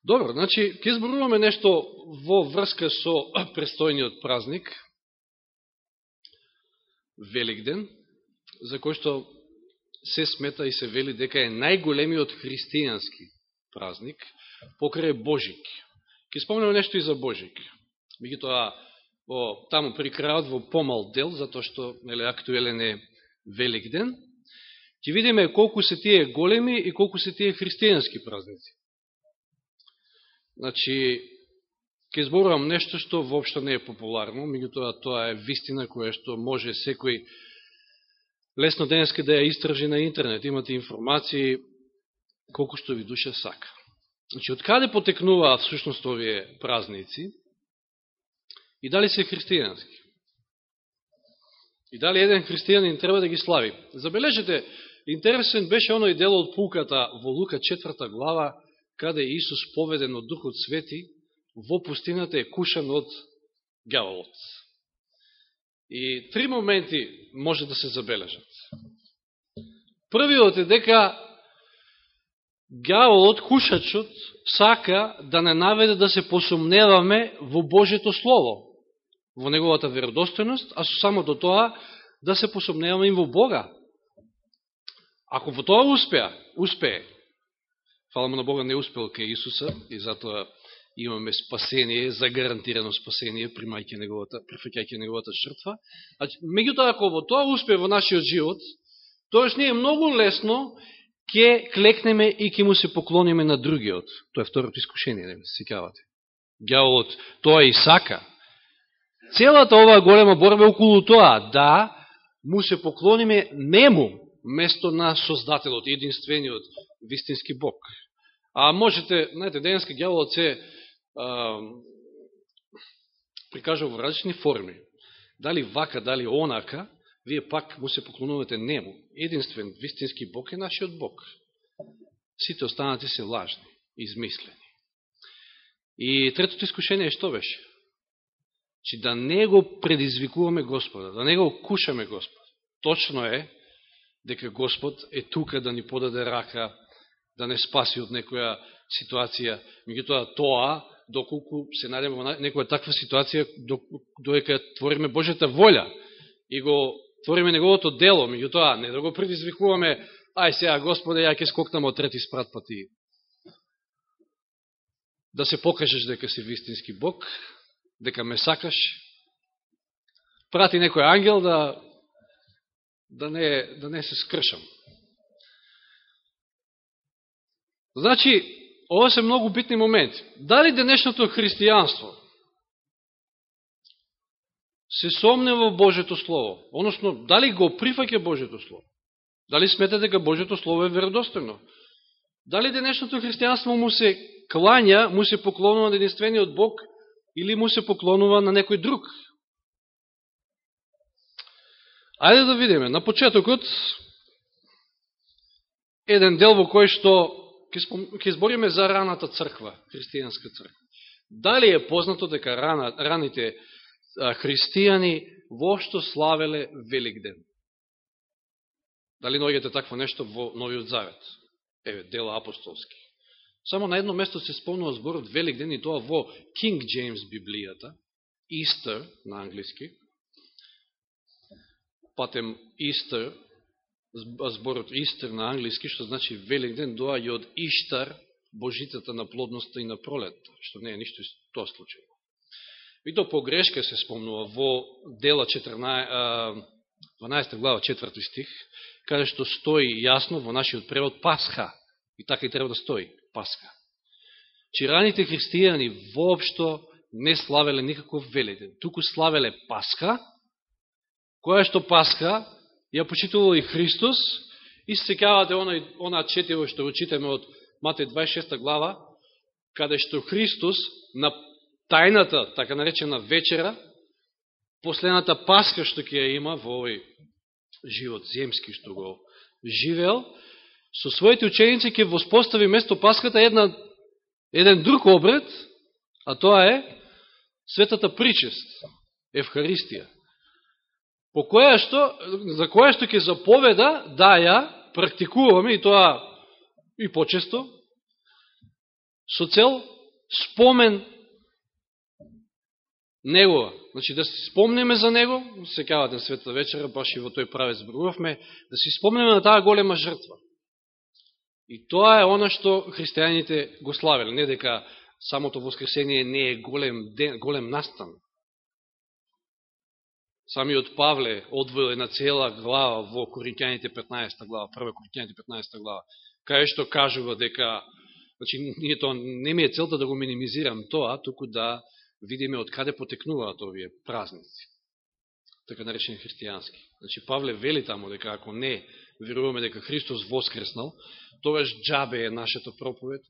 Добро, значи, ќе зборуваме нешто во врска со престојниот празник, Великден, за кој што се смета и се вели дека е најголемиот христијански празник, покрај Божик. Ке спомнеме нешто и за Божик. Меѓутоа, во, таму при крајот во помал дел, затоа што нели, актуелен е Великден, ќе видиме колку се тие големи и колку се тие христијански празници. Значи, ќе зборувам нешто што воопшто не е популарно, меѓутоа тоа е вистина која што може секој лесно денеска да ја истражи на интернет. Имате информации колку што ви душа сака. Значи, од каде потекнуваат всушност овие празници и дали се христијански? И дали еден христијанин треба да ги слави? Забележете, интересен беше оној дел од Пуката во Лука 4 глава, каде Исус поведен од Духот Свети, во пустината е кушан од гјаволот. И три моменти може да се забележат. Првиот е дека гјаволот, кушачот, сака да не наведе да се посумневаме во Божето Слово, во неговата веродостојност, а со само до тоа да се посумневаме и во Бога. Ако во тоа успеа, успее, фала му на Бога не успел кај Исуса и затоа имаме спасение, загарантирано спасение, примајќи неговата, прифаќајќи неговата жртва. А меѓутоа, ако во тоа успе во нашиот живот, тоаш ние многу лесно ќе клекнеме и ќе му се поклониме на другиот. Тоа е второто искушение, не се сикавате. Гјаволот тоа и сака. Целата оваа голема борба околу тоа, да му се поклониме нему, место на Создателот, единствениот вистински Бог. А можете, знаете, денеска гјаволот се а, прикажа во различни форми. Дали вака, дали онака, вие пак му се поклонувате нему. Единствен, вистински Бог е нашиот Бог. Сите останати се лажни, измислени. И третото искушение што беше? Че да не го предизвикуваме Господа, да не го кушаме Господа. Точно е дека Господ е тука да ни подаде рака, да не спаси од некоја ситуација. Меѓутоа тоа, доколку се најдеме во некоја таква ситуација, доека твориме Божјата волја и го твориме неговото дело, меѓутоа не да го предизвикуваме, ај сега Господе, ја ќе скокнам од трети спрат пати. Да се покажеш дека си вистински Бог, дека ме сакаш, прати некој ангел да да не, да не се скршам. Значи, ова се многу битни моменти. Дали денешното христијанство се сомне во Божето Слово? Односно, дали го прифаќа Божето Слово? Дали смета дека Божето Слово е веродостојно? Дали денешното христијанство му се клања, му се поклонува на единствениот Бог или му се поклонува на некој друг? Ајде да видиме. На почетокот, еден дел во кој што ќе збориме за раната црква, христијанска црква. Дали е познато дека рана, раните а, христијани вошто славеле Великден? Дали наоѓате такво нешто во Новиот Завет? Еве, дела апостолски. Само на едно место се спомнува зборот Великден и тоа во King James Библијата, Easter на англиски, патем Easter зборот Истер на англиски, што значи Велик ден, доаѓа од Иштар, Божицата на плодноста и на пролетта, што не е ништо тоа случај. И то погрешка се спомнува во дела 14, 12 глава 4 стих, каде што стои јасно во нашиот превод Пасха. И така и треба да стои Пасха. Чираните христијани воопшто не славеле никаков велиден, туку славеле Пасха, која што Пасха ја почитувал и Христос, и се секавате она, она четиво што го читаме од Матеј 26 глава, каде што Христос на тајната, така наречена вечера, последната Паска што ќе ја има во овој живот земски што го живеел, со своите ученици ќе воспостави место Паската, една, еден друг обред, а тоа е светата причест, Евхаристија по која што, за која што ќе заповеда да ја практикуваме и тоа и почесто, со цел спомен негова. Значи, да се спомнеме за него, се кавате на света вечера, баш и во тој правец зборувавме, да се спомнеме на таа голема жртва. И тоа е она што христијаните го славеле, не дека самото воскресение не е голем, ден, голем настан. Самиот Павле одвоил на цела глава во Коринќаните 15 глава, прва Коринќаните 15 глава, кај што кажува дека, значи, ние тоа, не ми е целта да го минимизирам тоа, туку да видиме од каде потекнуваат овие празници, така наречени христијански. Значи, Павле вели тамо дека ако не веруваме дека Христос воскреснал, тогаш джабе е нашето проповед,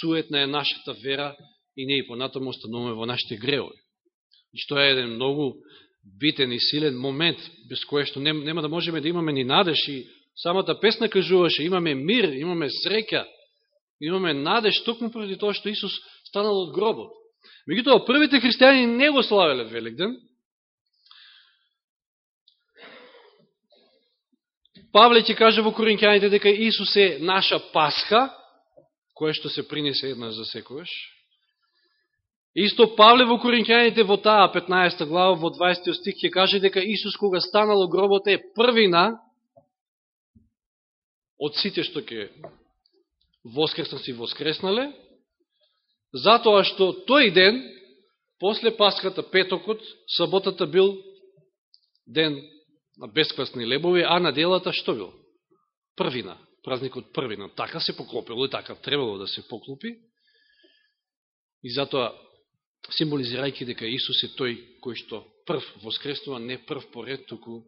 суетна е нашата вера и не и понатаму остануваме во нашите греови. И што е еден многу битен и силен момент, без кое што нема да можеме да имаме ни надеж и самата песна кажуваше, имаме мир, имаме среќа, имаме надеж токму преди тоа што Исус станал од гробот. Меѓутоа, првите христијани не го славеле Великден. Павле ќе каже во Коринќаните дека Исус е наша пасха, која што се принесе една за секојаш. Исто Павле во Коринќаните во таа 15 глава, во 20 стих ќе каже дека Исус кога станало гробот е првина од сите што ќе воскреснат и воскреснале, Затоа што тој ден, после Пасхата, петокот, саботата бил ден на бесквасни лебови, а на делата што бил? Првина, празникот првина. Така се поклопило и така требало да се поклопи. И затоа, символизирајќи дека Исус е тој кој што прв воскреснува, не прв поред, туку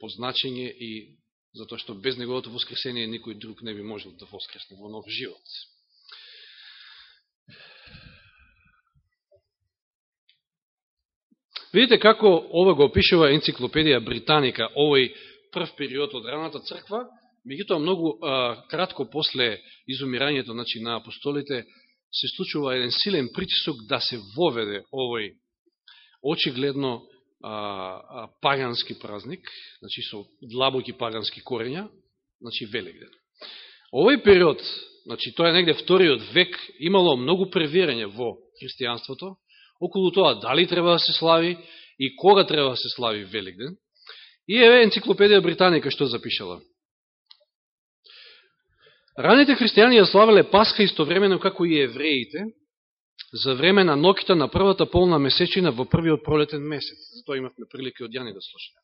по значење и затоа што без неговото воскресение никој друг не би можел да воскресне во нов живот. Видите како ова го опишува енциклопедија Британика, овој прв период од раната црква, меѓутоа многу а, кратко после изумирањето значи, на апостолите се случува еден силен притисок да се воведе овој очигледно а, а, пагански празник, значи со длабоки пагански корења, значи Великден. Овој период, значи тоа е негде вториот век, имало многу превирање во христијанството, околу тоа дали треба да се слави и кога треба да се слави Великден. И еве енциклопедија Британика што запишала. Раните христијани ја славеле Пасха истовремено како и евреите, за време на ноките на првата полна месечина во првиот пролетен месец. Затоа имавме прилика од Јани да слушаме.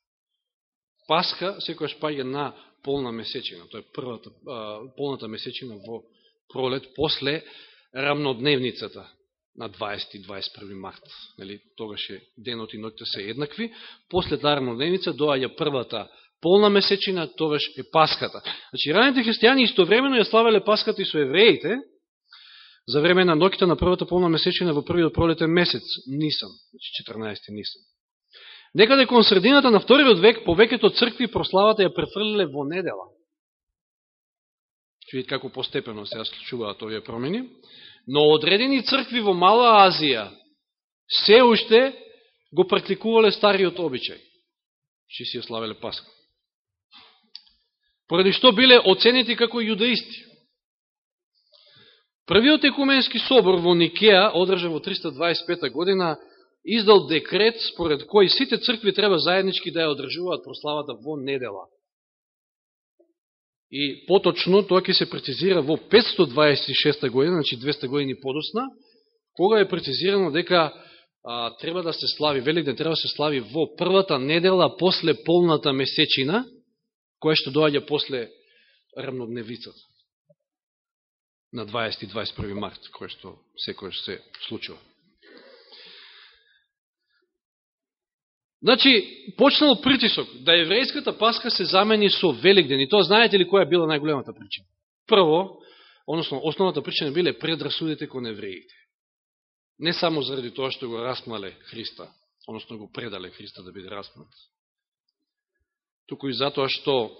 Пасха секојаш паѓа на полна месечина. Тоа е првата, полната месечина во пролет, после рамнодневницата, на 20 и 21 март. Нели, тогаш е денот и ноќта се еднакви. После таа дневница доаѓа првата полна месечина, тогаш е Паската. Значи, раните христијани истовремено ја славеле Паската и со евреите, за време на ноките на првата полна месечина во првиот пролетен месец, Нисан, значи 14 Нисан. Некаде кон средината на вториот век, повеќето цркви прославата ја префрлиле во недела. Че како постепено се случуваат овие промени. Но одредени цркви во Мала Азија се уште го практикувале стариот обичај, че си ја славеле Паската. Поради што биле оценети како јудаисти. Првиот екуменски собор во Никеа, одржан во 325 година, издал декрет според кој сите цркви треба заеднички да ја одржуваат прославата во недела. И поточно тоа ќе се прецизира во 526 година, значи 200 години подосна, кога е прецизирано дека а, треба да се слави, Великден треба да се слави во првата недела после полната месечина, која што доаѓа после рамнодневицата на 20 и 21 март, која што секој се случува. Значи, почнал притисок да еврејската паска се замени со Великден. И тоа знаете ли која била најголемата причина? Прво, односно, основната причина биле предрасудите кон евреите. Не само заради тоа што го распнале Христа, односно го предале Христа да биде распнат. Туку и затоа што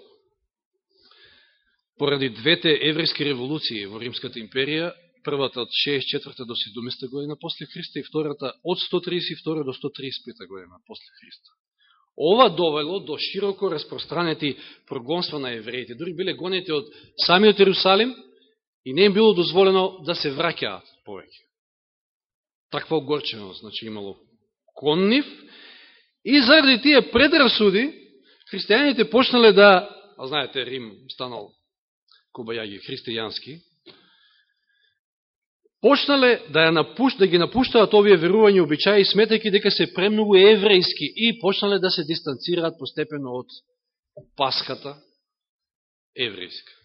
поради двете еврејски револуции во Римската империја, првата од 64 до 70 година после Христа и втората од 132 до 135 година после Христа. Ова довело до широко распространети прогонства на евреите. Дори биле гонети од самиот Иерусалим И не им било дозволено да се враќаат повеќе. Таква огорченост, значи имало коннив. И заради тие предрасуди, христијаните почнале да, а знаете, Рим станал кубајаги христијански, почнале да, ја напуш, да ги напуштаат овие верување обичаи, сметајќи дека се премногу еврејски и почнале да се дистанцираат постепено од паската еврејска.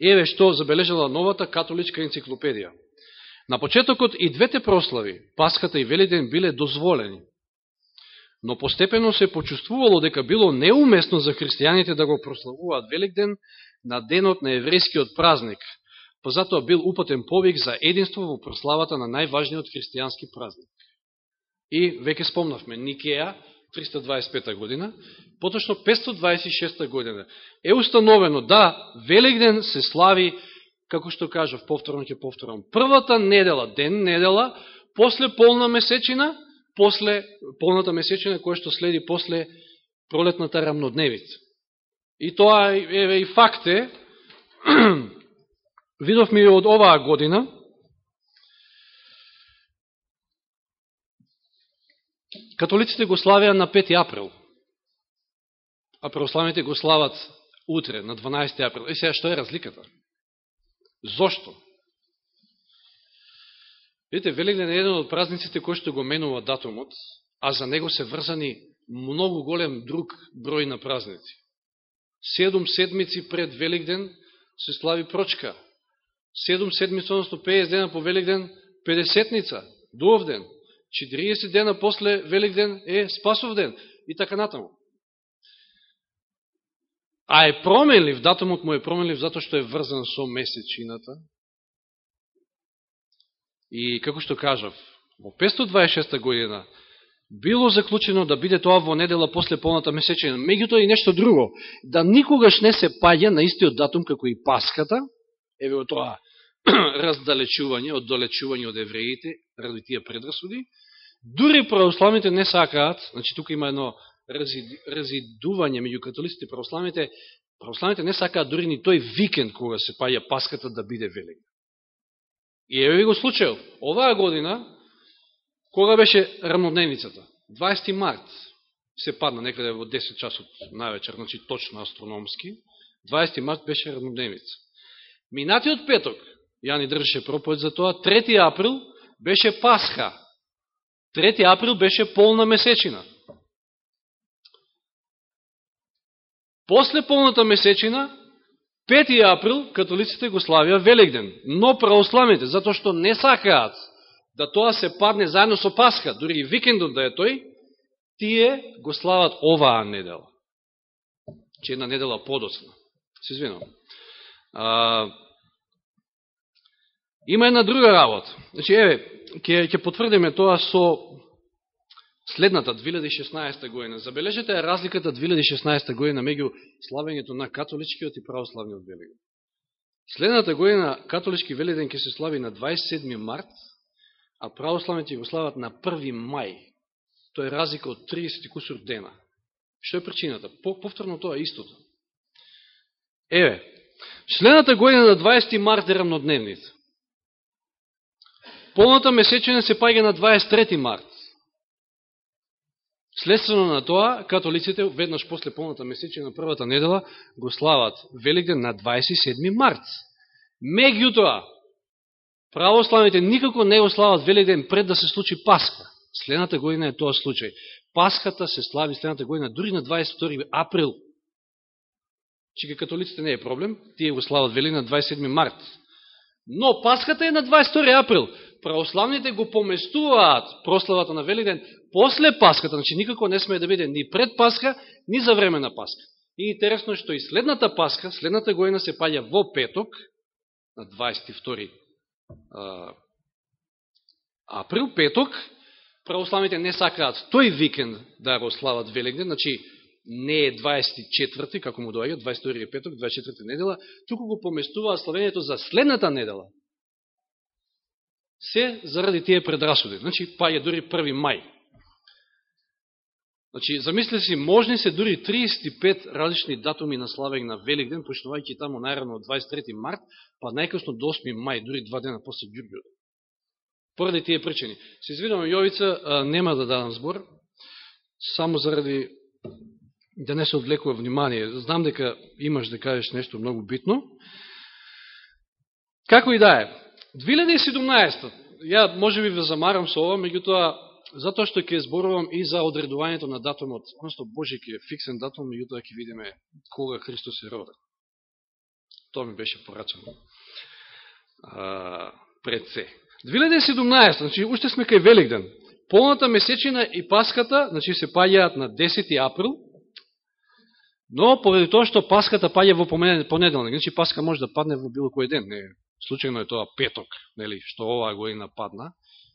Еве што забележала новата католичка енциклопедија. На почетокот и двете прослави, Паската и Велиден, биле дозволени, но постепено се почувствувало дека било неуместно за христијаните да го прославуваат Великден на денот на еврејскиот празник, па позатоа бил упатен повик за единство во прославата на најважниот христијански празник. И веќе спомнавме Никеја, 325 година, поточно 526 година е установено да Великден се слави, како што кажав, повторно ќе повторам, првата недела, ден недела, после полна месечина, после полната месечина која што следи после пролетната рамнодневица. И тоа е и факт е, видовме од оваа година, католиците го славеа на 5 април, а православните го слават утре, на 12 април. И сега, што е разликата? Зошто? Видите, Великден е еден од празниците кој што го менува датумот, а за него се врзани многу голем друг број на празници. Седум седмици пред Великден се слави прочка, Седум седмици, односто 50 дена по Великден, 50-ница, Дуовден, 40 дена после Великден е Спасов ден и така натаму. А е променлив, датумот му е променлив затоа што е врзан со месечината. И како што кажав, во 526 година било заклучено да биде тоа во недела после полната месечина. Меѓутоа и нешто друго, да никогаш не се паѓа на истиот датум како и Паската, еве во тоа раздалечување, оддалечување од евреите, ради тие предрасуди, дури православните не сакаат, значи тука има едно разидување меѓу католиците и православните, православните не сакаат дури ни тој викенд кога се паја паската да биде велик. И еве ви го случајов. Оваа година, кога беше рамнодневницата? 20 март се падна некаде во 10 часот највечер, значи точно астрономски. 20 март беше рамнодневница. Минатиот петок, ја ни држеше проповед за тоа, 3 април беше Пасха. 3 април беше полна месечина. После полната месечина, 5 април, католиците го славија Великден. Но православните, затоа што не сакаат да тоа се падне заедно со Пасха, дури и викендот да е тој, тие го слават оваа недела. Че една недела подоцна. Се извинам. Има една друга работа. Значи, еве, ќе, ќе потврдиме тоа со следната 2016 година. Забележете разликата 2016 година меѓу славењето на католичкиот и православниот Великден. Следната година католички Велиден ќе се слави на 27 март, а православните го слават на 1 мај. Тоа е разлика од 30 кусур дена. Што е причината? Повторно тоа е истото. Еве, следната година на 20 март е рамнодневница. Полната месечина се паѓа на 23 март. Следствено на тоа, католиците, веднаш после полната месечина, првата недела, го слават Великден на 27 март. Меѓутоа, православните никако не го слават Великден пред да се случи Пасха. Следната година е тоа случај. Пасхата се слави следната година, дури на 22 април. Чека католиците не е проблем, тие го слават Великден на 27 март. Но Пасхата е на 22 април православните го поместуваат прославата на Велиден после Пасхата, значи никако не сме да биде ни пред Пасха, ни за време на Пасха. И интересно е што и следната Пасха, следната година се паѓа во петок, на 22 април, петок, православните не сакаат тој викенд да го слават Великден, значи не е 24 како му доаѓа, 22 петок, 24 недела, туку го поместуваат славењето за следната недела, се заради тие предрасуди. Значи, па е дори први мај. Значи, замисли си, можни се дури 35 различни датуми на славење на Великден, почнувајќи таму најрано од 23 март, па најкасно до 8 мај, дури два дена после Ѓурѓу. Поради тие причини. Се извинувам, Јовица, нема да дадам збор, само заради да не се одлекува внимание. Знам дека имаш да кажеш нешто многу битно. Како и да е. 2017 ја може би ве замарам со ова, меѓутоа, затоа што ќе зборувам и за одредувањето на датумот, односто Божи ќе фиксен датум, меѓутоа ќе видиме кога Христос е роден. Тоа ми беше порачано пред се. 2017, значи, уште сме кај Великден. Полната месечина и Паската, значи, се паѓаат на 10 април, но поради тоа што Паската паѓа во понеделник, значи Паска може да падне во било кој ден, не случајно е тоа петок, нели, што оваа година падна,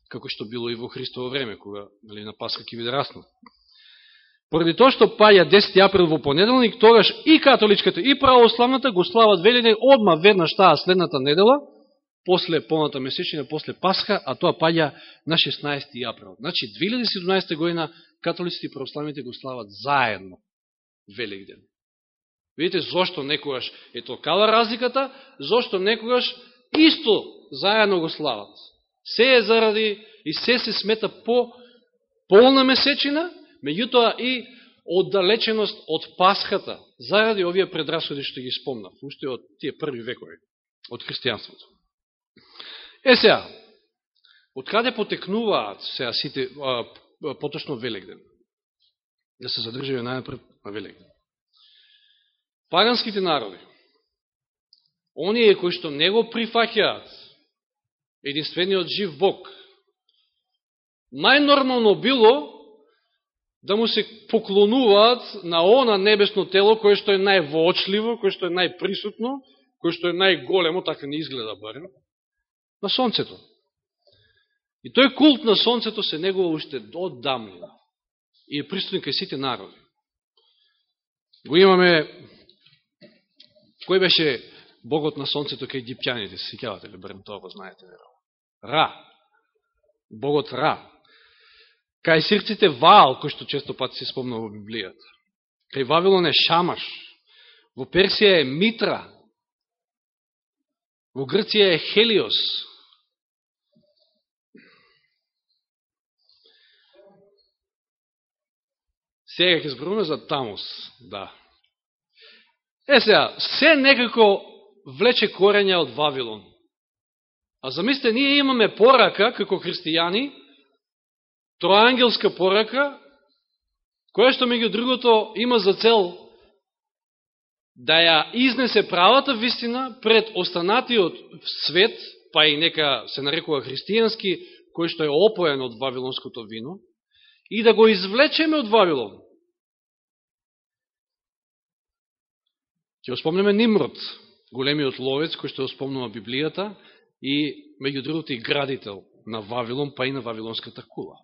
како што било и во Христово време, кога нели, на Пасха ќе биде расно. Поради тоа што паја 10 април во понеделник, тогаш и католичката и православната го слават велене одма веднаш таа следната недела, после полната месечина, после Пасха, а тоа паја на 16 април. Значи, 2017 година католиците и православните го слават заедно Великден. Видите зошто некогаш е кала разликата, зошто некогаш исто заедно го слават. Се е заради и се се смета по полна месечина, меѓутоа и оддалеченост од Пасхата, заради овие предрасуди што ги спомнав, уште од тие први векови, од христијанството. Е сега, од каде потекнуваат сега сите, а, поточно Великден? Да се задржаме најпред на Великден. Паганските народи, оние кои што не го прифаќаат единствениот жив Бог, најнормално било да му се поклонуваат на она небесно тело кое што е највоочливо, кое што е најприсутно, кое што е најголемо, така не изгледа барем, на Сонцето. И тој култ на Сонцето се негува уште до дамнина и е присутен кај сите народи. Го имаме, кој беше богот на сонцето кај египтјаните, се сикавате ли, барем тоа го знаете, веро. Ра, богот Ра. Кај сирците Ваал, кој што често пати се спомна во Библијата. Кај Вавилон е Шамаш. Во Персија е Митра. Во Грција е Хелиос. Сега ќе зборуваме за Тамус, да. Е сега, се некако влече корења од Вавилон. А замислите, ние имаме порака, како христијани, троангелска порака, која што меѓу другото има за цел да ја изнесе правата вистина пред останатиот свет, па и нека се нарекува христијански, кој што е опоен од вавилонското вино, и да го извлечеме од Вавилон. Ќе спомнеме Нимрод, големиот ловец, кој што спомнува Библијата, и меѓу другото и градител на Вавилон, па и на Вавилонската кула.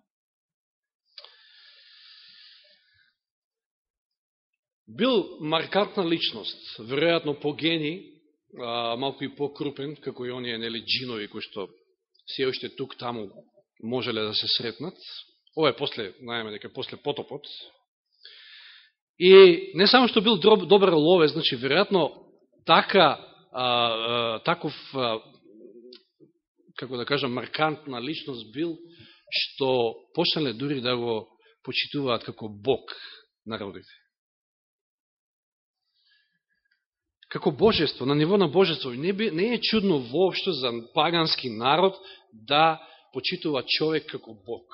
Бил маркантна личност, веројатно по гени, а, малко и по-крупен, како и оние нели, джинови кои што се уште тук таму можеле да се сретнат. Ова е после, најаме дека после потопот, И не само што бил добар ловец, значи, веројатно, така, а, а, таков, а, како да кажам, маркантна личност бил, што почнале дури да го почитуваат како Бог народите. Како божество, на ниво на божество. Не, би, не е чудно воопшто за пагански народ да почитува човек како Бог.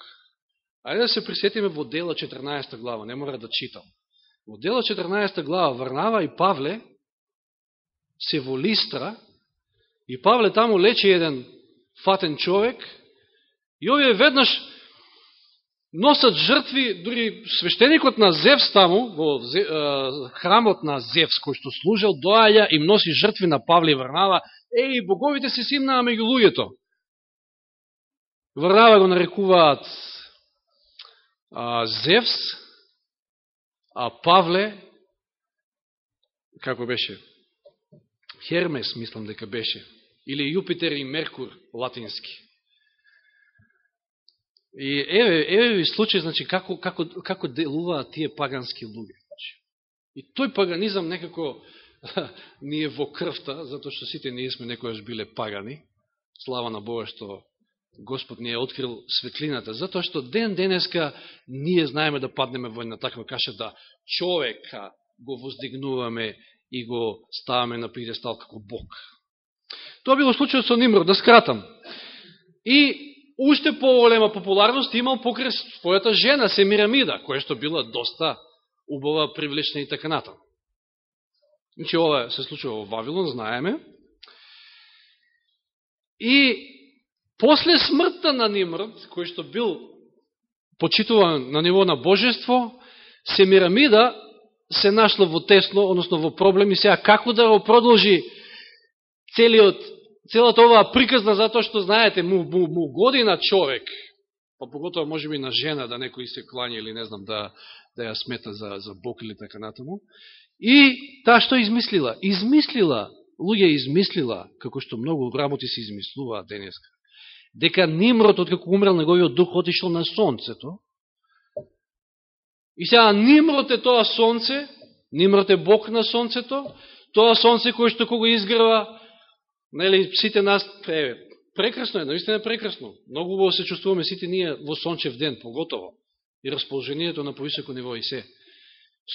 Ајде да се присетиме во дела 14 глава, не мора да читам. Во дела 14 глава Варнава и Павле се во Листра и Павле таму лечи еден фатен човек и овие веднаш носат жртви, дури свештеникот на Зевс таму, во храмот на Зевс, кој што служил, доаја и носи жртви на Павле и Варнава, еј, боговите се симнаа меѓу луѓето. Варнава го нарекуваат а, Зевс, А Павле, како беше? Хермес, мислам дека беше. Или Јупитер и Меркур, латински. И еве, еве ви случај, значи, како, како, како делуваат тие пагански луѓе. Значи. И тој паганизам некако ни е во крвта, затоа што сите ние сме некојаш биле пагани. Слава на Бога што Господ ни е открил светлината, затоа што ден денеска ние знаеме да паднеме во една таква каша да човека го воздигнуваме и го ставаме на пидестал како Бог. Тоа било случајот со Нимрод, да скратам. И уште по-голема популарност имал покрај својата жена Семирамида, која што била доста убава, привлечна и така натаму. Значи, ова се случува во Вавилон, знаеме. И После смртта на Нимрод, кој што бил почитуван на ниво на божество, Семирамида се нашла во тесно, односно во проблеми. Сега, како да го продолжи целиот, целата оваа приказна, затоа што, знаете, му, му, му година човек, па поготово може би на жена, да некој се кланя или не знам, да, да ја смета за, за Бог или така натаму. И таа што измислила? Измислила, луѓе измислила, како што многу работи се измислуваат денеска дека Нимрод, откако умрел неговиот дух, отишел на сонцето. И сега Нимрот е тоа сонце, Нимрот е Бог на сонцето, тоа сонце кое што кога изгрева, нели, сите нас, е, прекрасно е, наистина е прекрасно. Многу убаво се чувствуваме сите ние во сончев ден, поготово. И расположението на повисоко ниво и се.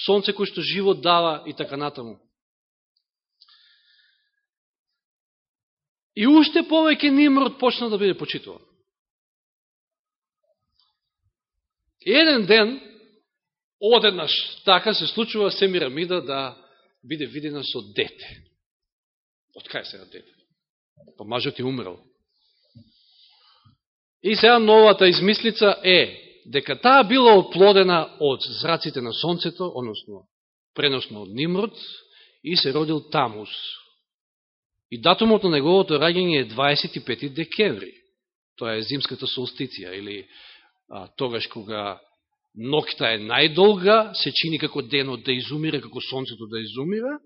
Сонце кое што живот дава и така натаму. И уште повеќе Нимрод почна да биде почитуван. Еден ден, одеднаш, така се случува Семирамида да биде видена со дете. Од кај сега дете? Па мажот е умрел. И сега новата измислица е дека таа била оплодена од зраците на сонцето, односно преносно од Нимрод, и се родил Тамус, И датумот на неговото раѓање е 25 декември. Тоа е зимската солстиција, или а, тогаш кога ноќта е најдолга, се чини како денот да изумира, како сонцето да изумира,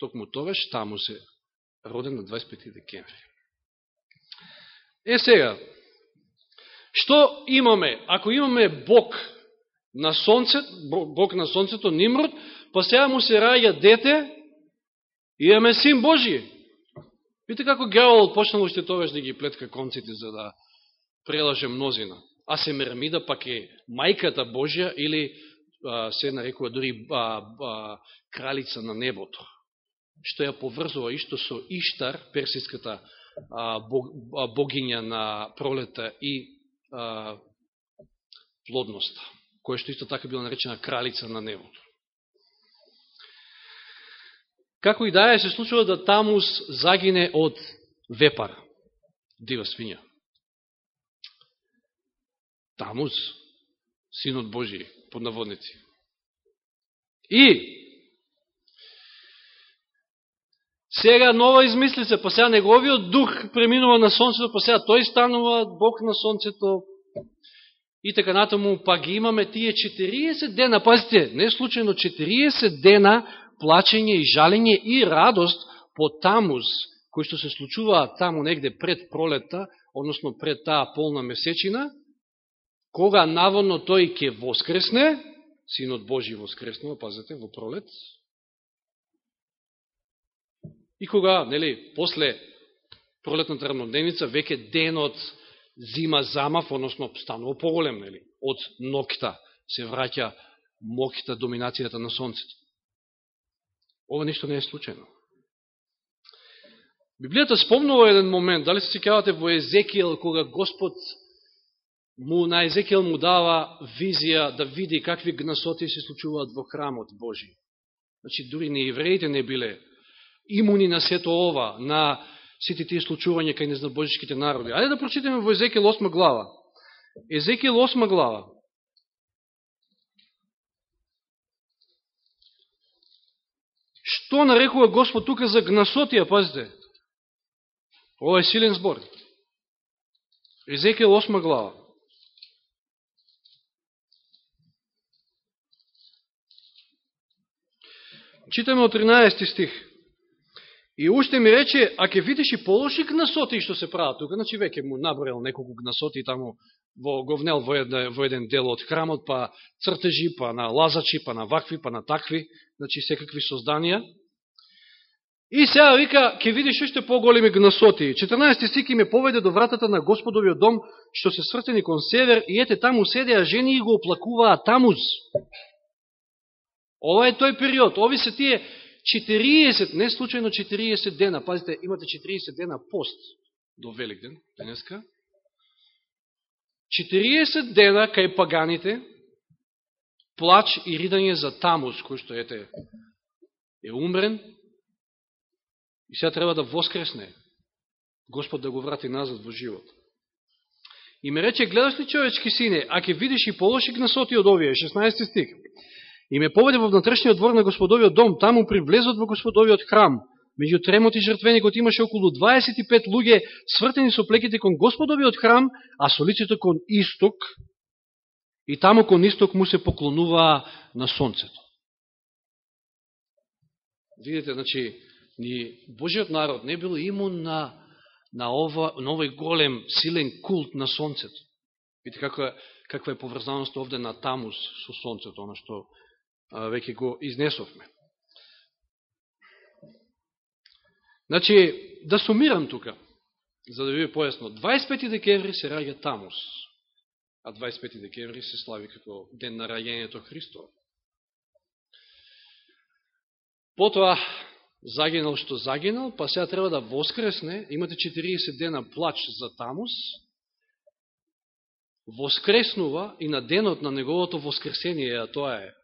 токму тогаш таму се роден на 25 декември. Е сега, што имаме? Ако имаме Бог на сонцето, Бог на сонцето, Нимрод, па сега му се раѓа дете, имаме син Божије. Видите како гјавол почнал уште тогаш да ги плетка конците за да прелаже мнозина. А Семирамида пак е мајката Божја или а, се нарекува дори а, а, кралица на небото. Што ја поврзува исто со Иштар, персиската а, бог, а, богиња на пролета и а, плодноста, која што исто така била наречена кралица на небото. Како и да е, се случува да Тамус загине од вепар, дива свиња. Тамус, синот Божи, под наводници. И, сега нова измислица, па сега неговиот дух преминува на сонцето, па сега тој станува Бог на сонцето, и така натаму, па ги имаме тие 40 дена, пазите, не случайно 40 дена плачење и жалење и радост по Тамус, кои што се случуваат таму негде пред пролета, односно пред таа полна месечина, кога наводно тој ќе воскресне, Синот Божи воскреснува, пазете, во пролет, и кога, нели, после пролетната равнодневница, веќе денот зима замав, односно станува поголем, нели, од нокта се враќа мокта доминацијата на Сонцето. Ова ништо не е случайно. Библијата спомнува еден момент, дали се секавате во Езекијал, кога Господ му, на Езекијал му дава визија да види какви гнасоти се случуваат во храмот Божи. Значи, дури не евреите не биле имуни на сето ова, на сите тие случувања кај незнабожичките народи. Ајде да прочитаме во Езекијал 8 глава. Езекијал 8 глава. Што нарекува Господ тука за гнасотија, пазите? Ова е силен збор. Езекијал 8 глава. Читаме од 13 стих. И уште ми рече, а ке видиш и полоши гнасоти што се прават тука, значи веќе му набрал неколку гнасоти таму во говнел во, една, во еден дел од храмот, па цртежи, па на лазачи, па на вакви, па на такви, значи секакви созданија. И сега вика, ке видиш уште поголеми гнасоти. 14 стик ме поведе до вратата на Господовиот дом, што се свртени кон север, и ете таму седеа жени и го оплакуваа тамуз. Ова е тој период, ови се тие 40, не случајно 40 дена, пазите, имате 40 дена пост до Великден, денеска. 40 дена кај паганите, плач и ридање за Тамус, кој што ете, е умрен, и сега треба да воскресне, Господ да го врати назад во живот. И ме рече, гледаш ли човечки сине, а ке видиш и полоши гнасоти од овие, 16 стих, И ме поведе во внатрешниот двор на Господовиот дом, таму привлезот во Господовиот храм. Меѓу тремот и жртвеникот имаше околу 25 луѓе свртени со плеките кон Господовиот храм, а со лицето кон исток, и таму кон исток му се поклонуваа на сонцето. Видите, значи, ни Божиот народ не бил имун на, на, ова, на овој голем, силен култ на сонцето. Видите каква, каква е поврзаност овде на Тамус со сонцето, оно што веќе го изнесовме. Значи, да сумирам тука, за да ви појасно. 25 декември се раѓа Тамус, а 25 декември се слави како ден на раѓањето Христо. Потоа, загинал што загинал, па сега треба да воскресне, имате 40 дена плач за Тамус, воскреснува и на денот на неговото воскресение, а тоа е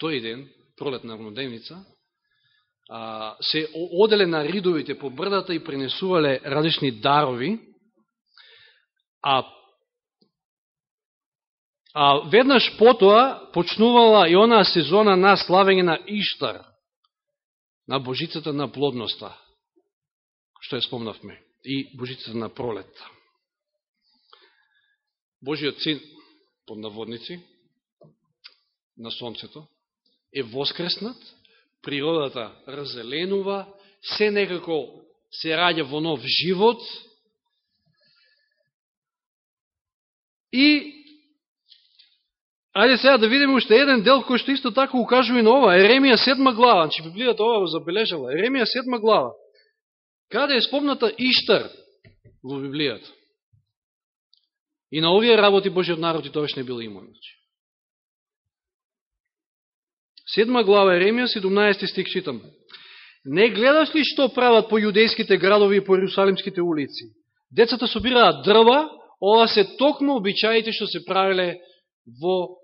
тој ден, пролетна равнодневница, се оделе на ридовите по брдата и принесувале различни дарови, а, а веднаш потоа почнувала и онаа сезона на славење на Иштар, на Божицата на плодноста, што ја спомнавме, и Божицата на пролет. Божиот син, под наводници, на сонцето, е воскреснат, природата разеленува, се некако се раѓа во нов живот и Ајде сега да видиме уште еден дел кој што исто така укажува и на ова. Еремија 7 глава, значи Библијата ова го забележала. Еремија 7 глава. Каде е спомната Иштар во Библијата? И на овие работи Божиот народ и тоа не било имун. Значи. Седма глава Еремија, 17 стих читам. Не гледаш ли што прават по јудејските градови и по Иерусалимските улици? Децата собираат дрва, ова се токму обичаите што се правиле во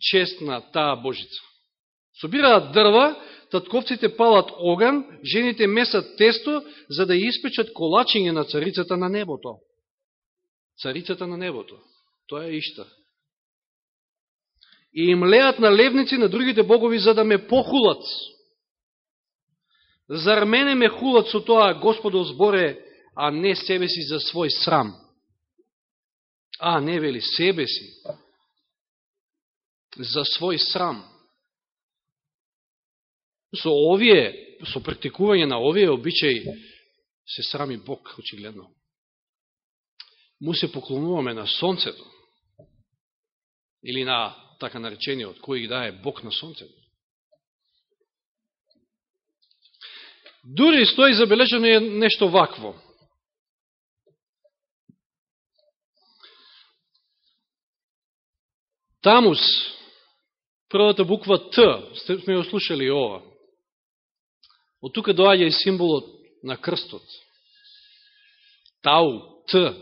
чест на таа Божица. Собираат дрва, татковците палат оган, жените месат тесто, за да испечат колачиње на царицата на небото. Царицата на небото. Тоа е ишта и им леат на левници на другите богови за да ме похулат. Зар мене ме хулат со тоа Господо зборе, а не себе си за свој срам? А, не вели, себе си. За свој срам. Со овие, со практикување на овие обичаи, се срами Бог, очигледно. Му се поклонуваме на сонцето, или на така наречениот, кој ги дае Бог на сонцето. Дури стои забележено е нешто вакво. Тамус, првата буква Т, сме го слушали ова. Од тука доаѓа и символот на крстот. Тау, Т,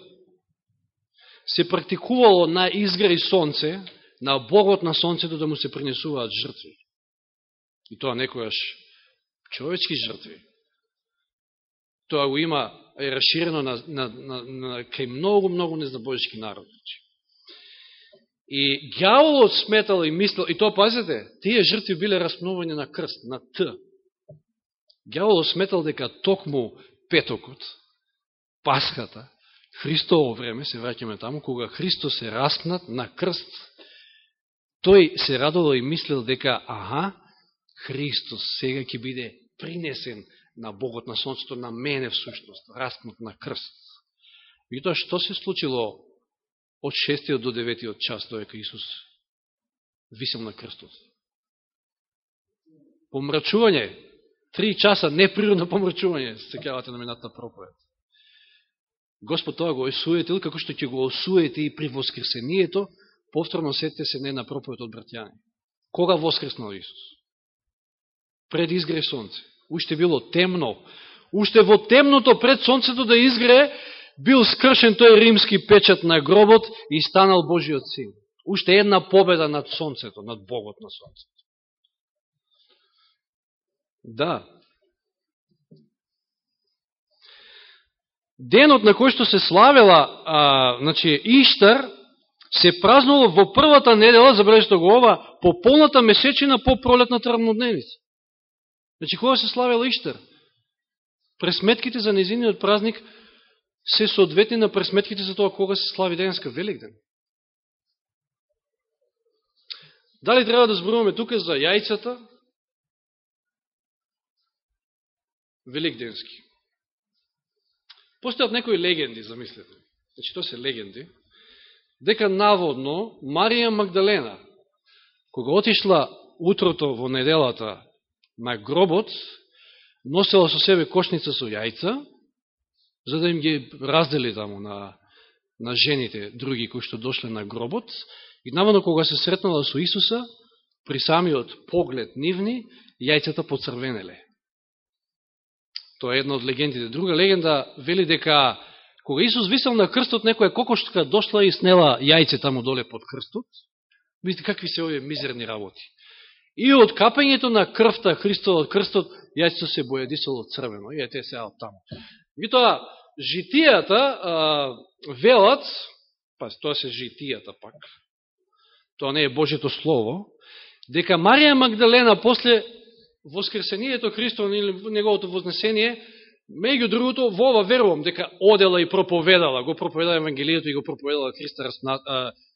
се практикувало на изграј сонце, на Богот на Сонцето да му се принесуваат жртви. И тоа некојаш човечки жртви. Тоа го има, е расширено на, на, на, на кај многу, многу незнабожечки народи. И гјаволот сметал и мислил, и тоа пазете тие жртви биле распнување на крст, на Т. Гјаволот сметал дека токму петокот, Пасхата, Христово време, се враќаме таму, кога Христос е распнат на крст, тој се радувал и мислил дека, аха, Христос сега ќе биде принесен на Богот на Сонцето, на мене всушност, распнат на крст. И тоа што се случило од 6 до деветиот час, доека Исус висел на крстот? Помрачување, три часа неприродно помрачување, се кавате на минатна проповед. Господ тоа го осуетил, како што ќе го осуети и при воскресението, повторно сетите се не на проповед од братјани. Кога воскреснал Исус? Пред изгре сонце. Уште било темно. Уште во темното пред сонцето да изгре, бил скршен тој римски печат на гробот и станал Божиот син. Уште една победа над сонцето, над Богот на сонцето. Да. Денот на кој што се славела а, значи, Иштар, се празнувало во првата недела, забележите го ова, по полната месечина по пролетната равнодневица. Значи, кога се славела Иштар? Пресметките за незиниот празник се соодветни на пресметките за тоа кога се слави денеска Великден. Дали треба да зборуваме тука за јајцата? Великденски. Постојат некои легенди, замислете. Значи, тоа се легенди. Дека наводно Марија Магдалена, кога отишла утрото во неделата на гробот, носела со себе кошница со јајца, за да им ги раздели таму на, на жените други кои што дошле на гробот. И наводно кога се сретнала со Исуса, при самиот поглед нивни, јајцата поцрвенеле. Тоа е една од легендите. Друга легенда вели дека кога Исус висел на крстот, некоја кокошка дошла и снела јајце таму доле под крстот. Видите какви се овие мизерни работи. И од капењето на крвта Христова од крстот, јајцето се бојадисало црвено. И ете од таму. И тоа, житијата а, велат, па тоа се житијата пак, тоа не е Божето Слово, дека Марија Магдалена после воскресението Христово неговото вознесение, меѓу другото, во ова верувам дека одела и проповедала, го проповедала Евангелието и го проповедала Христа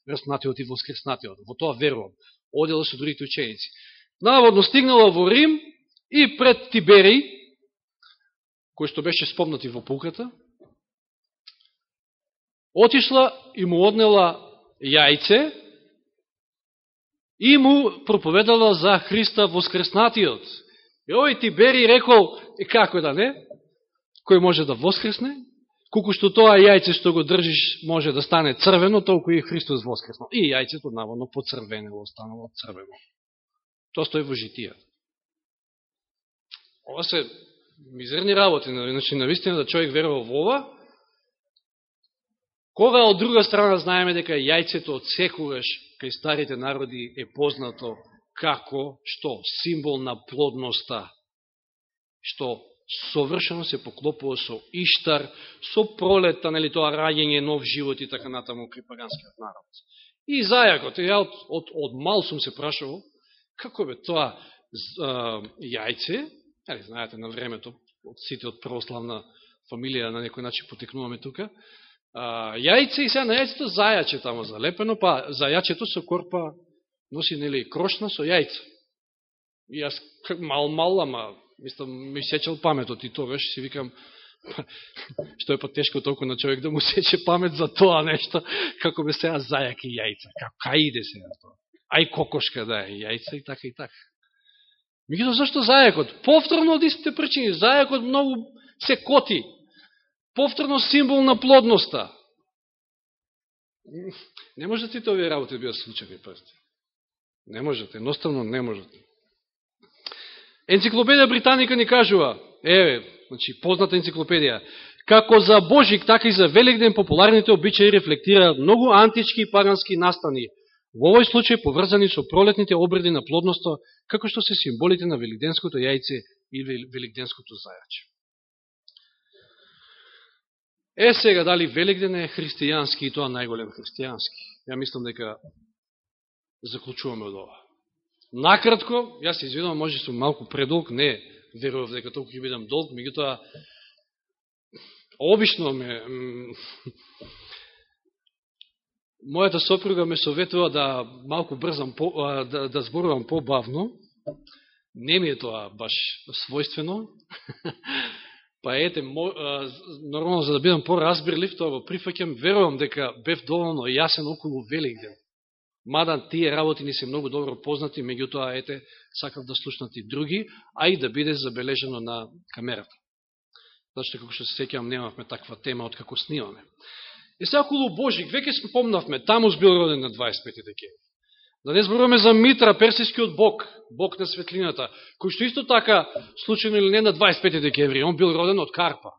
распнатиот и воскреснатиот. Во тоа верувам. Одела со другите ученици. Наводно стигнала во Рим и пред Тиберий, кој што беше спомнати во пуката, отишла и му однела јајце и му проповедала за Христа воскреснатиот. И овој Тибери рекол, и како да не, кој може да воскресне, колку што тоа јајце што го држиш може да стане црвено, толку и Христос воскреснал. И јајцето наводно поцрвенело, останало црвено. Тоа стои во житија. Ова се мизерни работи, значи навистина да човек верува во ова, кога од друга страна знаеме дека јајцето од секогаш кај старите народи е познато како, што, символ на плодноста, што совршено се поклопува со Иштар, со пролета, нели тоа раѓење нов живот и така натаму кај паганскиот народ. И зајакот, ја од, од, од мал сум се прашувал, како бе тоа а, јајце, Али, знаете, на времето, од сите од православна фамилија на некој начин потекнуваме тука, а, јајце и сега на јајцето зајаче тамо залепено, па зајачето со корпа носи, нели, крошна со јајце. И јас мал-мал, ама, мислам, ми сечал паметот и тогаш си викам, што е па тешко толку на човек да му сече памет за тоа нешто, како бе сега зајаки јајца, како кај иде сега тоа? Ај кокошка да е јајца и така и така. Мегуто зашто зајакот? Повторно од истите причини. Зајакот многу се коти. Повторно символ на плодноста. Не можете сите овие работи да бидат случајни, прсти. Не можете, едноставно не можете. Енциклопедија Британика ни кажува, еве, значи, позната енциклопедија, како за Божик, така и за Великден популарните обичаи рефлектираат многу антички и пагански настани, Во овој случај поврзани со пролетните обреди на плодноста, како што се символите на великденското јајце и великденското зајаче. Е сега, дали Великден е христијански и тоа најголем христијански? Ја мислам дека заклучуваме од ова. Накратко, јас се извинувам, може да сум малку предолг, не верував дека толку ќе бидам долг, меѓутоа обично ме мојата сопруга ме советува да малку брзам, по, да, да зборувам побавно, Не ми е тоа баш својствено. па ете, нормално за да бидам поразбирлив, тоа го прифакем, верувам дека бев доволно јасен околу Великден. Мада тие работи ни се многу добро познати, меѓутоа, ете, сакав да слушнат и други, а и да биде забележено на камерата. Значи, како што се секјам, немавме таква тема од како снимаме. И сега околу Божик, веќе спомнавме, таму бил роден на 25 декември. Да не зборуваме за Митра, персискиот бог, бог на светлината, кој што исто така, случайно или не, на 25 декември, он бил роден од Карпа.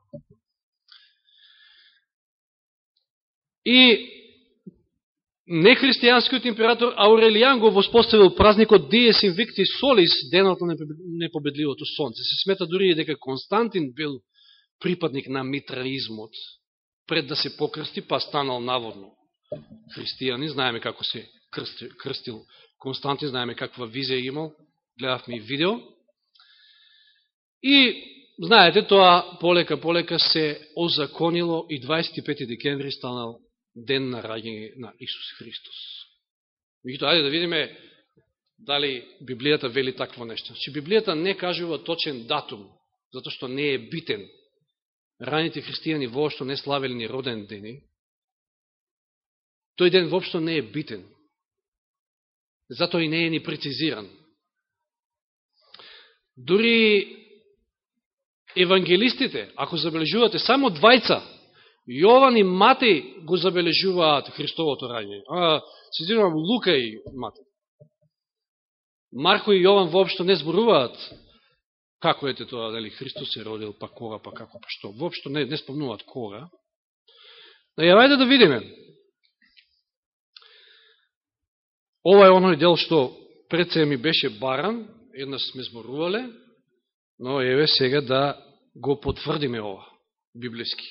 И нехристијанскиот император Аурелијан го воспоставил празникот Диес Инвикти Солис, денот на непобедливото сонце. Се смета дури и дека Константин бил припадник на митраизмот, пред да се покрсти, па станал наводно христијани. Знаеме како се крстил Константин, знаеме каква визија имал, гледавме и видео. И, знаете, тоа полека-полека се озаконило и 25 декември станал ден на раѓање на Исус Христос. Меѓуто, ајде да видиме дали Библијата вели такво нешто. Че Библијата не кажува точен датум, затоа што не е битен. Раните христијани воопшто не славели ни роден дени. Тој ден воопшто не е битен. Затоа и не е ни прецизиран. Дури евангелистите, ако забележувате, само двајца Јован и Матеј го забележуваат Христовото раѓање. А, се извинувам, Лука и Матеј. Марко и Јован воопшто не зборуваат како ете тоа, дали Христос се родил, па кога, па како, па што. Воопшто не, не спомнуваат кога. Да ја да видиме. Ова е оној дел што пред се ми беше баран, еднаш сме зборувале, но еве сега да го потврдиме ова, библиски.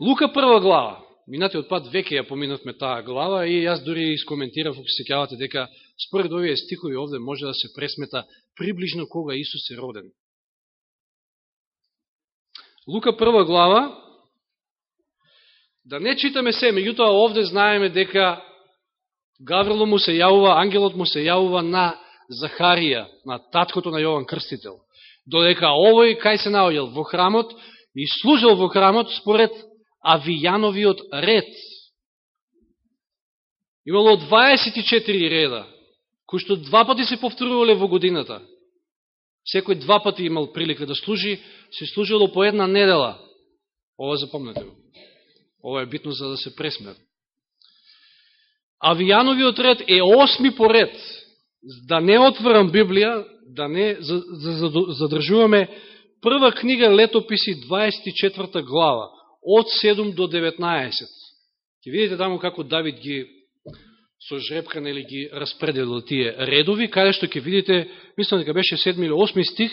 Лука прва глава. Минатиот пат веќе ја поминавме таа глава и јас дури искоментирав, ако се дека според овие стихови овде може да се пресмета приближно кога Исус е роден. Лука прва глава, да не читаме се, меѓутоа овде знаеме дека Гаврило му се јавува, ангелот му се јавува на Захарија, на таткото на Јован Крстител. Додека овој кај се наоѓал во храмот и служил во храмот според авијановиот ред. Имало 24 реда, кои што два пати се повторувале во годината. Секој два пати имал прилика да служи, се служило по една недела. Ова запомнете го. Ова е битно за да се пресмер. Авијановиот ред е осми по ред. Да не отворам Библија, да не задржуваме прва книга Летописи 24 глава од 7 до 19. Ке видите таму како Давид ги со жрепка нели ги распределил тие редови, каде што ќе видите, мислам дека беше 7 или 8 стих,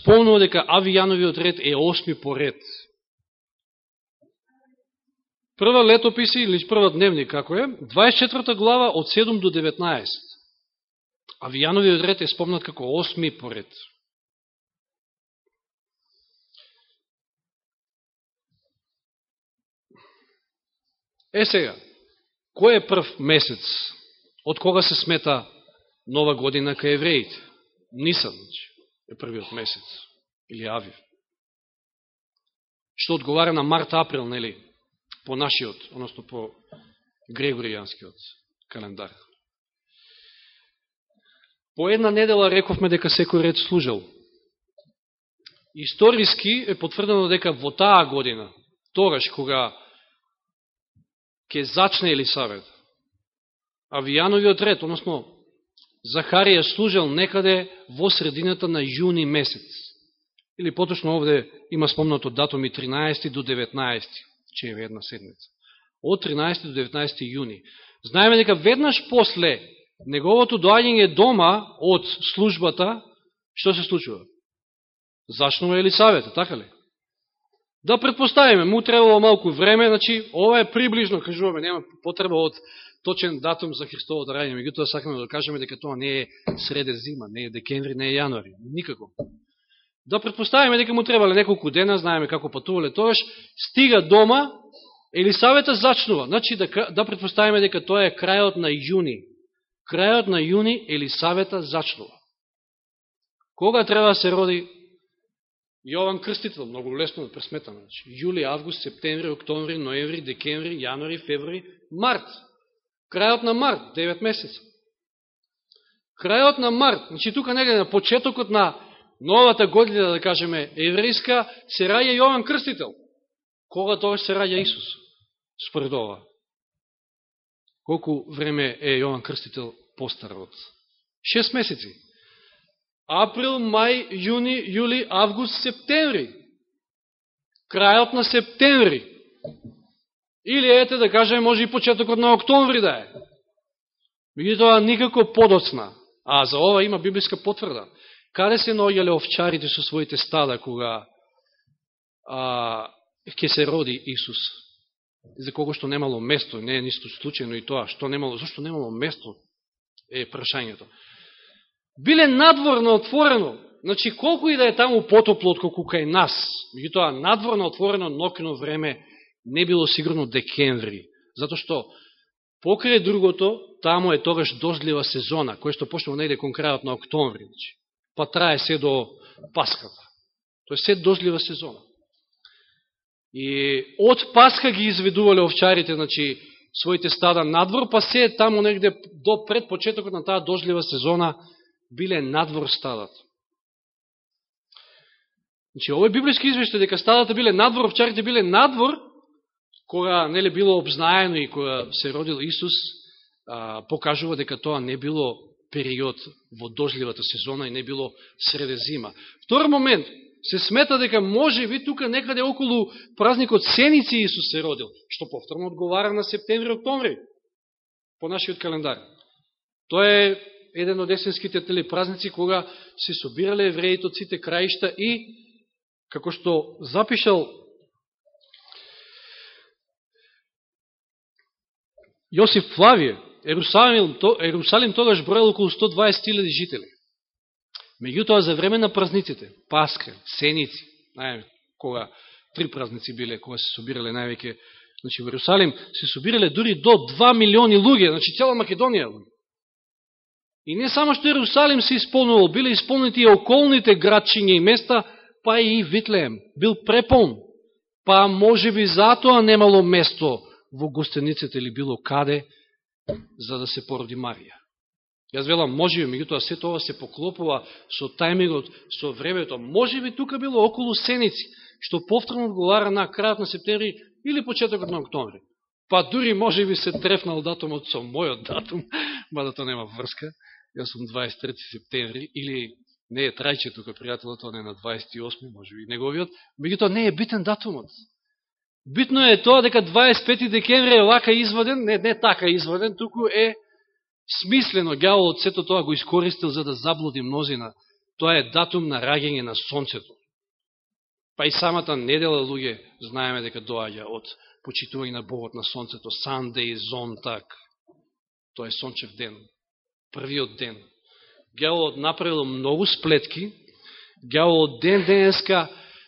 спомнува дека авијановиот ред е 8 по ред. Прва летописи, или прва дневник, како е, 24 глава од 7 до 19. Авијановиот ред е спомнат како 8 по ред. Е сега, кој е прв месец? Од кога се смета нова година кај евреите? Нисан, значи, е првиот месец. Или Авив. Што одговара на март-април, нели? По нашиот, односно по Грегоријанскиот календар. По една недела рековме дека секој ред служел. Историски е потврдено дека во таа година, тогаш кога ќе зачне Елисавет. Авијановиот ред, односно Захарија служел некаде во средината на јуни месец. Или поточно овде има спомнато датуми 13 до 19, че е една седмица. Од 13 до 19 јуни. Знаеме дека веднаш после неговото доаѓање дома од службата, што се случува? Зачнува Елисавета, така ли? Да предпоставиме, му требало малку време, значи, ова е приближно, кажуваме, нема потреба од точен датум за Христовото да раѓање, меѓутоа сакаме да кажеме дека тоа не е среде зима, не е декември, не е јануари, никако. Да предпоставиме дека му требале неколку дена, знаеме како патувале тогаш, стига дома, Елисавета зачнува. Значи, да, да предпоставиме дека тоа е крајот на јуни. Крајот на јуни Елисавета зачнува. Кога треба да се роди Јован Крстител? Многу лесно да пресметаме. Значи, јули, август, септември, октомври, ноември, декември, јануари, февруари, март. Крајот на март, 9 месеца. Крајот на март, значи тука негде на почетокот на новата година, да кажеме, еврејска, се раѓа Јован Крстител. Кога тоа се раѓа Исус? Според ова. Колку време е Јован Крстител постар од? Шест месеци. Април, мај, јуни, јули, август, септември. Крајот на септември. Или ете да кажеме, може и почетокот на октомври да е. Меѓутоа никако подоцна. А за ова има библиска потврда. Каде се наоѓале овчарите со своите стада кога а, ќе се роди Исус? За кого што немало место, не е нисто случајно и тоа, што немало, зашто немало место е прашањето. Биле надворно отворено, значи колку и да е таму потопло отколку кај нас, меѓутоа надворно отворено нокно време не било сигурно декември, затоа што покрај другото, таму е тогаш дождлива сезона, која што почнува негде кон крајот на октомври, значи, па трае се до Пасхата. Тоа е се дождлива сезона. И од Пасха ги изведувале овчарите, значи, своите стада надвор, па се таму негде до пред почетокот на таа дождлива сезона биле надвор стадат. Значи, овој библиски извештај дека стадата биле надвор, овчарите биле надвор, кога неле било обзнаено и кога се родил Исус, а, покажува дека тоа не било период во дожливата сезона и не било среде зима. Втор момент, се смета дека може би тука некаде околу празникот Сеници Исус се родил, што повторно одговара на септември-октомври по нашиот календар. Тоа е еден од есенските тели празници кога се собирале евреите од сите краишта и, како што запишал Јосиф Флавије, Ерусалим, Ерусалим тогаш бројал околу 120.000 жители. Меѓутоа, за време на празниците, Паска, Сеници, најме, кога три празници биле, кога се собирале највеќе, значи во Ерусалим се собирале дури до 2 милиони луѓе, значи цела Македонија луѓе. И не само што Јерусалим се исполнувал, биле исполнити и околните градчиња и места, па и Витлеем, бил препон. Па може би затоа немало место во гостениците или било каде, за да се породи Марија. Јас велам, може би, меѓутоа се тоа се поклопува со тајмигот, со времето. Може би тука било околу сеници, што повторно одговара на крајот на септември или почетокот на октомври. Па дури може би се трефнал датумот со мојот датум, мада тоа нема врска. Јас сум 23 септември, или не е трајче тука пријателот, он е на 28, може би неговиот, меѓутоа не е битен датумот. Битно е тоа дека 25 декември е лака изваден, не, не така изваден, туку е смислено гјаволот сето тоа го искористил за да заблуди мнозина. Тоа е датум на раѓање на сонцето. Па и самата недела луѓе знаеме дека доаѓа од почитување на Богот на сонцето, Sunday, Zontak. Тоа е сончев ден, првиот ден. Гјаволот направил многу сплетки, гјаволот ден денеска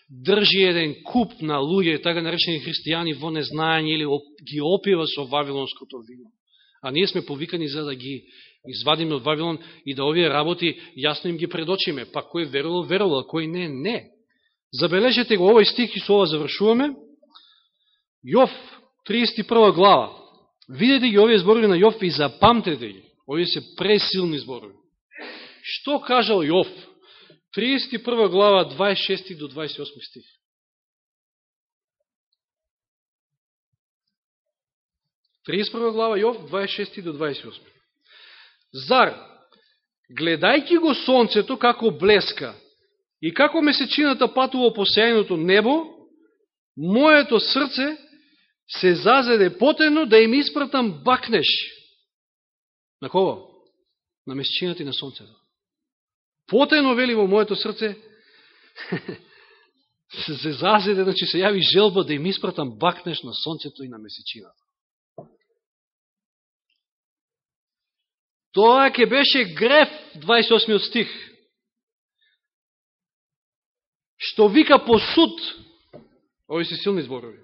држи еден куп на луѓе, така наречени христијани во незнаење или ги опива со вавилонското вино а ние сме повикани за да ги извадиме од Вавилон и да овие работи јасно им ги предочиме. Па кој верувал, верувал, кој не, не. Забележете го овој стих и со ова завршуваме. Јов, 31 глава. Видете ги овие зборови на Јов и запамтете ги. Овие се пресилни зборови. Што кажал Јов? 31 глава, 26 до 28 стих. 31 глава Јов, 26 до 28. Зар, гледајки го сонцето како блеска и како месечината патува по сејното небо, моето срце се зазеде потено да им испратам бакнеш. На кого? На месечината и на сонцето. Потено, вели во моето срце, се зазеде, значи се јави желба да им испратам бакнеш на сонцето и на месечината. Тоа ќе беше греф, 28 стих, што вика по суд, ови се силни зборови,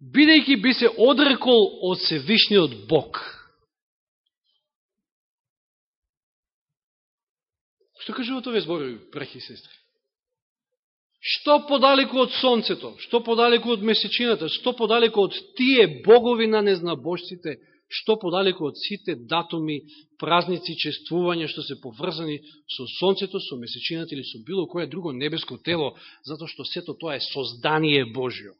бидејќи би се одрекол од Севишниот Бог. Што кажуват овие зборови, брахи и сестри? Што подалеку од сонцето, што подалеку од месечината, што подалеку од тие богови на незнабожците, што подалеку од сите датуми, празници, чествувања што се поврзани со сонцето, со месечината или со било кое друго небеско тело, затоа што сето тоа е создание Божјо.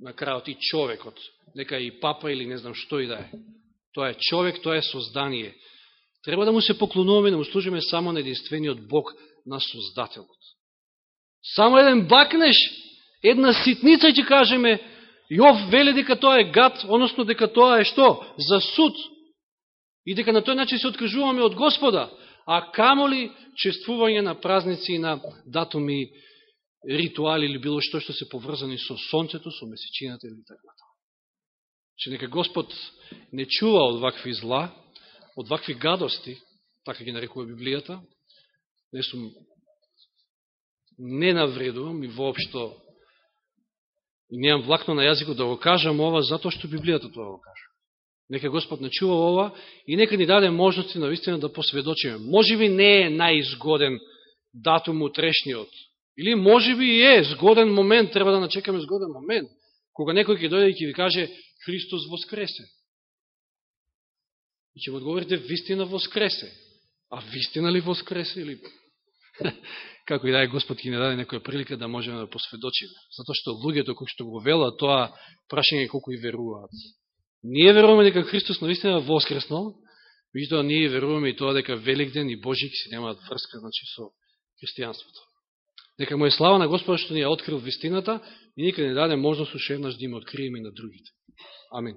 На крајот и човекот, нека и папа или не знам што и да е. Тоа е човек, тоа е создание. Треба да му се поклонуваме, да му служиме само на единствениот Бог на Создателот. Само еден бакнеш, една ситница ќе кажеме, Јов вели дека тоа е гад, односно дека тоа е што? За суд. И дека на тој начин се откажуваме од Господа. А камоли чествување на празници и на датуми, ритуали или било што што се поврзани со сонцето, со месечината или така Че нека Господ не чува од вакви зла, од вакви гадости, така ги нарекува Библијата, не сум не навредувам и воопшто и немам влакно на јазикот да го кажам ова, затоа што Библијата тоа го кажа. Нека Господ не чува ова и нека ни даде можности на вистина да посведочиме. Може би не е најизгоден датум утрешниот, или може би е згоден момент, треба да начекаме згоден момент, кога некој ќе дојде и ќе ви каже Христос воскресе. И ќе му одговорите, вистина воскресе. А вистина ли воскресе или како и да е Господ ќе не даде некоја прилика да можеме да посведочиме. Затоа што луѓето кои што го велат, тоа прашање колку и веруваат. Ние веруваме дека Христос наистина воскреснал, меѓутоа ние веруваме и тоа дека Великден и Божик си немаат врска значи, со христијанството. Нека му е слава на Господа што ни ја открил вистината и никаде не даде можност уште еднаш да има откриеме на другите. Амин.